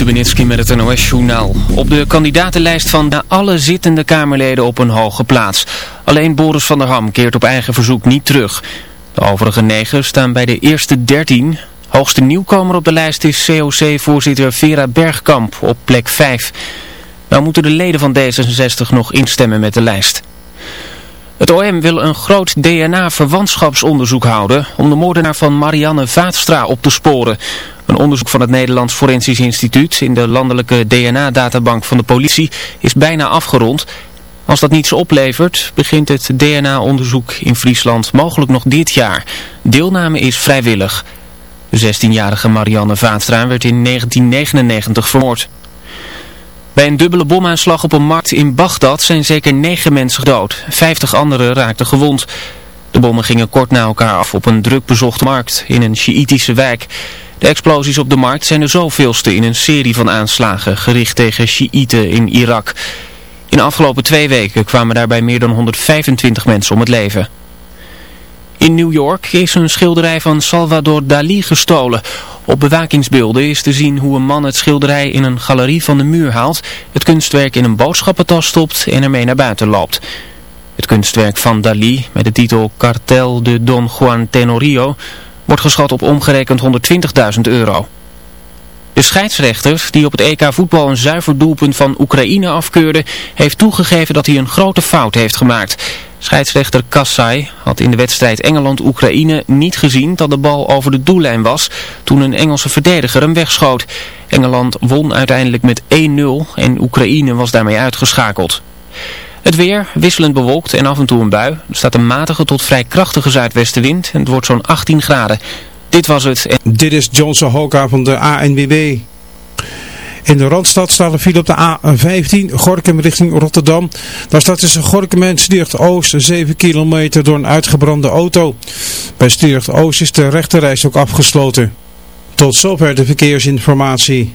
Stubenitski met het NOS-journaal. Op de kandidatenlijst van alle zittende Kamerleden op een hoge plaats. Alleen Boris van der Ham keert op eigen verzoek niet terug. De overige negen staan bij de eerste dertien. Hoogste nieuwkomer op de lijst is COC-voorzitter Vera Bergkamp op plek 5. Nou moeten de leden van D66 nog instemmen met de lijst. Het OM wil een groot DNA-verwantschapsonderzoek houden om de moordenaar van Marianne Vaatstra op te sporen. Een onderzoek van het Nederlands Forensisch Instituut in de landelijke DNA-databank van de politie is bijna afgerond. Als dat niets oplevert, begint het DNA-onderzoek in Friesland mogelijk nog dit jaar. Deelname is vrijwillig. De 16-jarige Marianne Vaatstra werd in 1999 vermoord. Bij een dubbele bomaanslag op een markt in Bagdad zijn zeker negen mensen dood. Vijftig anderen raakten gewond. De bommen gingen kort na elkaar af op een druk bezochte markt in een Sjiïtische wijk. De explosies op de markt zijn de zoveelste in een serie van aanslagen gericht tegen Sjiïten in Irak. In de afgelopen twee weken kwamen daarbij meer dan 125 mensen om het leven. In New York is een schilderij van Salvador Dali gestolen. Op bewakingsbeelden is te zien hoe een man het schilderij in een galerie van de muur haalt, het kunstwerk in een boodschappentas stopt en ermee naar buiten loopt. Het kunstwerk van Dali, met de titel Cartel de Don Juan Tenorio, wordt geschat op omgerekend 120.000 euro. De scheidsrechter, die op het EK voetbal een zuiver doelpunt van Oekraïne afkeurde, heeft toegegeven dat hij een grote fout heeft gemaakt. Scheidsrechter Kassai had in de wedstrijd Engeland-Oekraïne niet gezien dat de bal over de doellijn was toen een Engelse verdediger hem wegschoot. Engeland won uiteindelijk met 1-0 en Oekraïne was daarmee uitgeschakeld. Het weer wisselend bewolkt en af en toe een bui. Er staat een matige tot vrij krachtige zuidwestenwind en het wordt zo'n 18 graden. Dit was het. Dit is Johnson Hoka van de ANWB. In de Randstad staat een file op de A15, Gorkum richting Rotterdam. Daar staat tussen Gorkum en Stiert Oost 7 kilometer door een uitgebrande auto. Bij Stiert Oost is de rechterreis ook afgesloten. Tot zover de verkeersinformatie.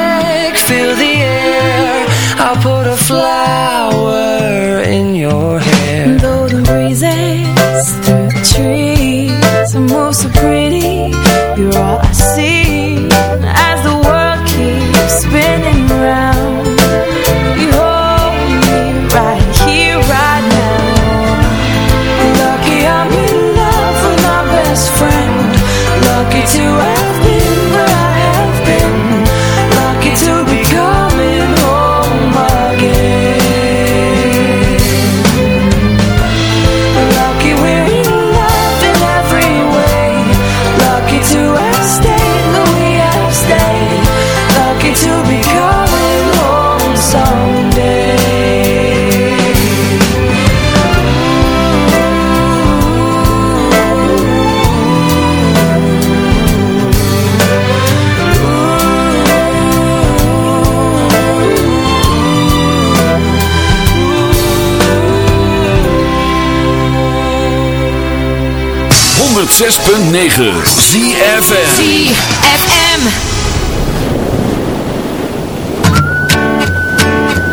106.9 ZFM ZFM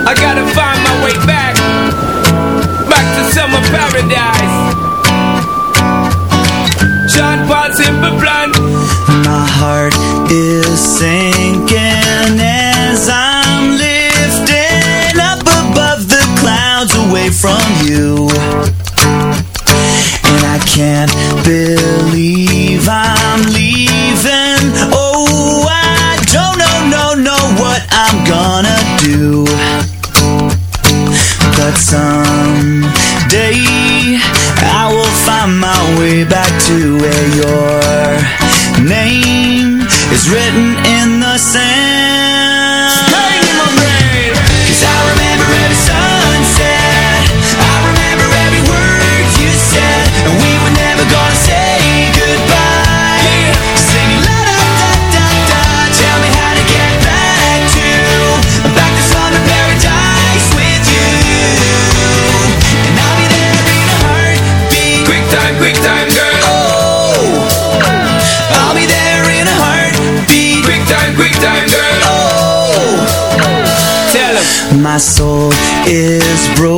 I gotta find my way back. Back to summer paradise. Sean Paul's in the My heart is is broken.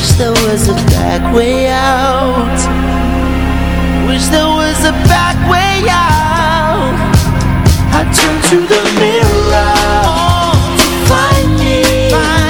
wish there was a back way out. Wish there was a back way out. I turned to the mirror to find me.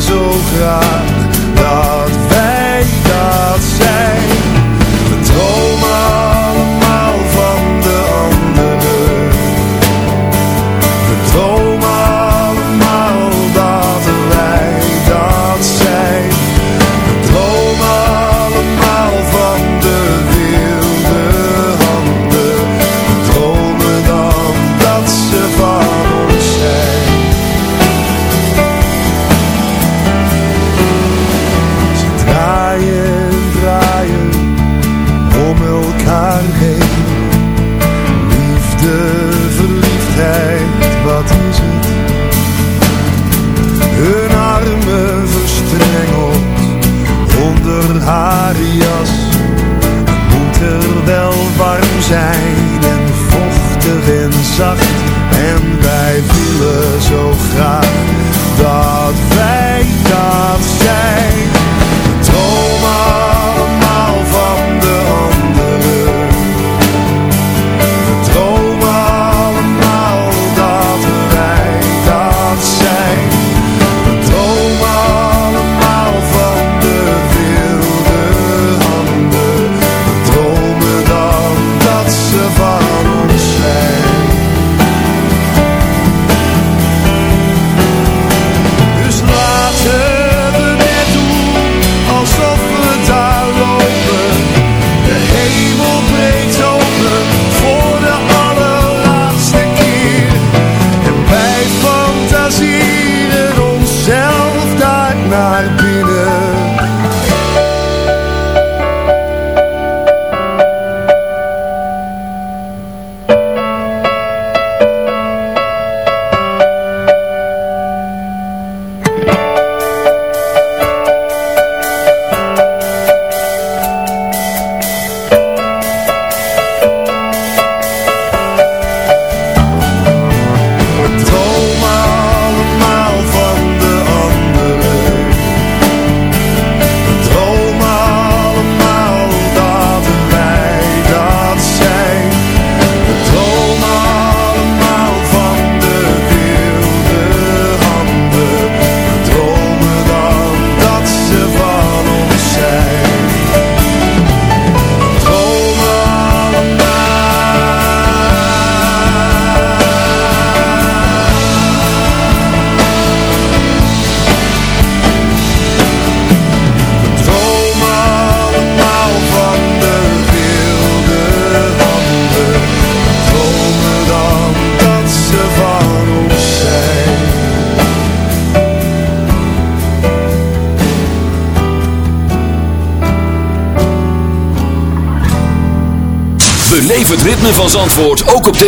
zo graag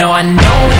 No, I know